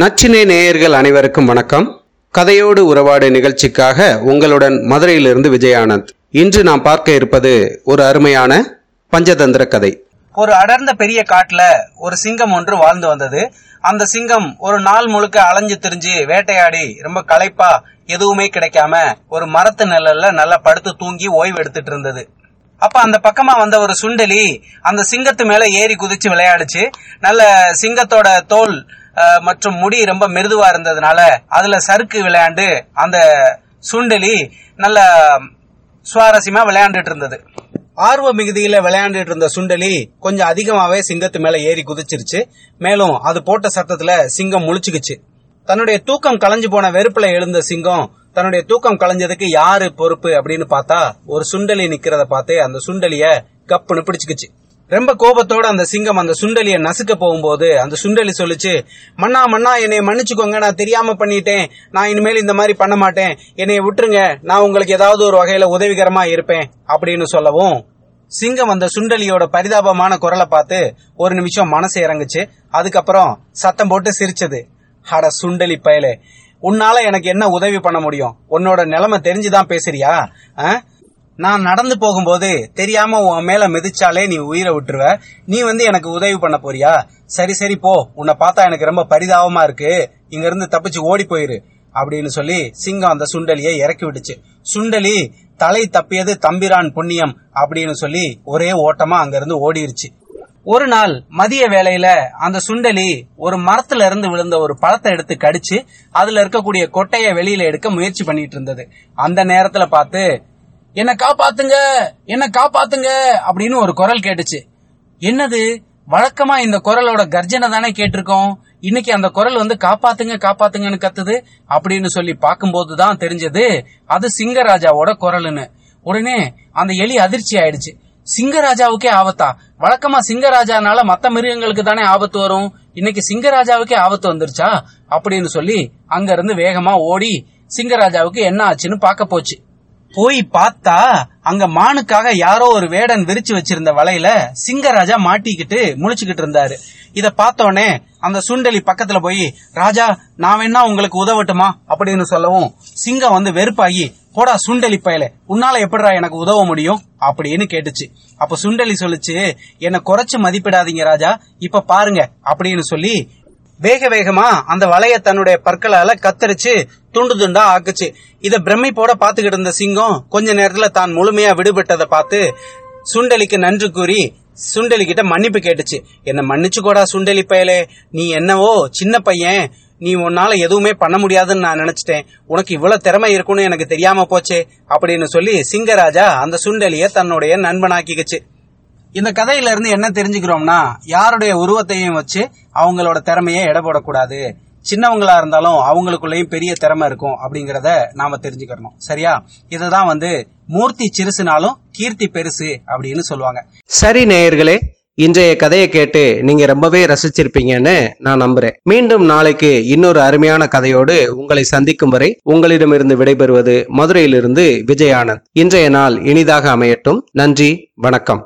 நச்சினை நேயர்கள் அனைவருக்கும் வணக்கம். கதையோடு உறவாடு நிகழ்ச்சிக்காக உங்களுடன் மதுரையிலிருந்து விஜயானந்த். இன்று நாம் பார்க்க இருப்பது ஒரு அருமையான பஞ்சதந்திர கதை. ஒரு அடர்ந்த பெரிய காட்டுல ஒரு சிங்கம் ஒன்று வாழ்ந்து வந்தது. அந்த சிங்கம் ஒரு நாள் முழுக்க அலைஞ்சு திரிஞ்சு வேட்டையாடி ரொம்ப களைப்பா எதுவுமே கிடைக்காம ஒரு மரத்து நிழல்ல நல்லா படுத்து தூங்கி ஓய்வு எடுத்துட்டு இருந்தது. அப்ப அந்த பக்கமா வந்த ஒரு சுண்டலி அந்த சிங்கத்து மேல ஏறி குதிச்சு விளையாடுச்சு. நல்ல சிங்கத்தோட தோல் மற்றும் முடி ரொம்ப மிருதுவா இருந்ததுனால அதுல சறுக்கு விளையாண்டு அந்த சுண்டலி நல்ல சுவாரஸ்யமா விளையாண்டுட்டு இருந்தது. ஆர்வ மிகுதியில விளையாண்டுட்டு இருந்த சுண்டலி கொஞ்சம் அதிகமாவே சிங்கத்து மேல ஏறி குதிச்சிருச்சு. மேலும் அது போட்ட சத்தத்துல சிங்கம் முழிச்சுக்குச்சு. தன்னுடைய தூக்கம் கலைஞ்சு போன வெறுப்புல எழுந்த சிங்கம் தன்னுடைய தூக்கம் கலைஞ்சதுக்கு யாரு பொறுப்பு அப்படின்னு பார்த்தா ஒரு சுண்டலி நிக்கிறத பார்த்து அந்த சுண்டலிய கப்புன்னு பிடிச்சுக்குச்சு. ரொம்ப கோபத்தோட அந்த சிங்கம் அந்த சுண்டலியை நசுக்க போகும்போது அந்த சுண்டலி சொல்லுச்சு மண்ணா மண்ணா என்னை மன்னிச்சுக்கோங்க நான் தெரியாம பண்ணிட்டேன். நான் இனிமேல் இந்த மாதிரி பண்ண மாட்டேன். என்னைய விட்டுருங்க. நான் உங்களுக்கு ஏதாவது ஒரு வகையில உதவிகரமா இருப்பேன். அப்படின்னு சொல்லவும் சிங்கம் அந்த சுண்டலியோட பரிதாபமான குரலை பார்த்து ஒரு நிமிஷம் மனசு இறங்குச்சு. அதுக்கப்புறம் சத்தம் போட்டு சிரிச்சது. அட சுண்டலி பயலே உன்னால எனக்கு என்ன உதவி பண்ண முடியும்? உன்னோட நிலைமை தெரிஞ்சுதான் பேசுறியா? ஆ? நான் நடந்து போகும்போது தெரியாம உன் மேல மிதிச்சாலே நீ உயிரை விட்டுருவ. நீ வந்து எனக்கு உதவி பண்ண போறியா? சரி சரி போ. உன்னை பார்த்தா எனக்கு ரொம்ப பரிதாபமா இருக்கு. இங்க இருந்து தப்பிச்சு ஓடி போயிரு. அப்படின்னு சொல்லி சிங்கம் அந்த சுண்டலியை இறக்கி விட்டுச்சு. சுண்டலி தலை தப்பியது தம்பிரான் புண்ணியம் அப்படின்னு சொல்லி ஒரே ஓட்டமா அங்கிருந்து ஓடிருச்சு. ஒரு நாள் மதிய வேளையில அந்த சுண்டலி ஒரு மரத்துல இருந்து விழுந்த ஒரு பழத்தை எடுத்து கடிச்சு அதுல இருக்கக்கூடிய கொட்டைய வெளியில எடுக்க முயற்சி பண்ணிட்டு இருந்தது. அந்த நேரத்துல பார்த்து என்ன காப்பாத்துங்க என்ன காப்பாத்துங்க அப்படின்னு ஒரு குரல் கேட்டுச்சு. என்னது? வழக்கமா இந்த குரலோட கர்ஜனை தானே கேட்டிருக்கோம். இன்னைக்கு அந்த குரல் வந்து காப்பாத்துங்க காப்பாத்துங்கன்னு கத்துது அப்படின்னு சொல்லி பார்க்கும்போது தான் தெரிஞ்சது அது சிங்கராஜாவோட குரல்னு உடனே அந்த எலி அதிர்ச்சி ஆயிடுச்சு. சிங்கராஜாவுக்கே ஆபத்தா? வழக்கமா சிங்கராஜானால மத்த மிருகங்களுக்கு தானே ஆபத்து வரும்? இன்னைக்கு சிங்கராஜாவுக்கே ஆபத்து வந்துருச்சா? அப்படின்னு சொல்லி அங்க இருந்து வேகமா ஓடி சிங்கராஜாவுக்கு என்ன ஆச்சுன்னு பார்க்க போச்சு. போய் பார்த்தா அங்க மானுக்காக யாரோ ஒரு வேடன் விரிச்சு வச்சிருந்த வலையில சிங்கராஜா மாட்டிக்கிட்டு முழிச்சுக்கிட்டு இருந்தாரு. இத பார்த்தோடனே அந்த சுண்டலி பக்கத்துல போய் ராஜா நான் வேணா உங்களுக்கு உதவட்டுமா? அப்படின்னு சொல்லவும் சிங்கம் வந்து வெறுப்பாகி போடா சுண்டலி பயல உன்னால எப்படிடா எனக்கு உதவ முடியும்? அப்படின்னு கேட்டுச்சு. அப்ப சுண்டலி சொல்லுச்சு என்ன குறைச்சு மதிப்பிடாதீங்க ராஜா இப்ப பாருங்க அப்படின்னு சொல்லி வேக வேகமா அந்த வலைய தன்னுடைய பற்களால கத்தரிச்சு துண்டு துண்டா ஆக்குச்சு. இத பிரமிப்போட பாத்துக்கிட்டு இருந்த சிங்கம் கொஞ்ச நேரத்துல தான் முழுமையா விடுபட்டதை பார்த்து சுண்டலிக்கு நன்றி கூறி சுண்டலி கிட்ட மன்னிப்பு கேட்டுச்சு. என்ன மன்னிச்சுக்கோடா சுண்டலி பயலே. நீ என்னவோ சின்ன பையன். நீ உன்னால எதுவுமே பண்ண முடியாதுன்னு நான் நினைச்சிட்டேன். உனக்கு இவ்வளவு திறமை இருக்குன்னு எனக்கு தெரியாம போச்சே அப்படின்னு சொல்லி சிங்கராஜா அந்த சுண்டலிய தன்னுடைய நண்பனாக்கிக்குச்சு. இந்த கதையில இருந்து என்ன தெரிஞ்சுக்கிறோம்னா யாருடைய உருவத்தையும் வச்சு அவங்களோட திறமையை எடை போடக்கூடாது. சின்னவங்களா இருந்தாலும் அவங்களுக்குள்ளேயும் பெரிய திறமை இருக்கும் அப்படிங்கறத நாம தெரிஞ்சுக்கணும் சரியா? இதுதான் வந்து மூர்த்தி சிறுசுனாலும் கீர்த்தி பெருசு அப்படின்னு சொல்லுவாங்க. சரி நேயர்களே இன்றைய கதையை கேட்டு நீங்க ரொம்பவே ரசிச்சிருப்பீங்கன்னு நான் நம்புறேன். மீண்டும் நாளைக்கு இன்னொரு அருமையான கதையோடு உங்களை சந்திக்கும் வரை உங்களிடமிருந்து விடைபெறுவது மதுரையிலிருந்து விஜயானந்த். இன்றைய நாள் இனிதாக அமையட்டும். நன்றி வணக்கம்.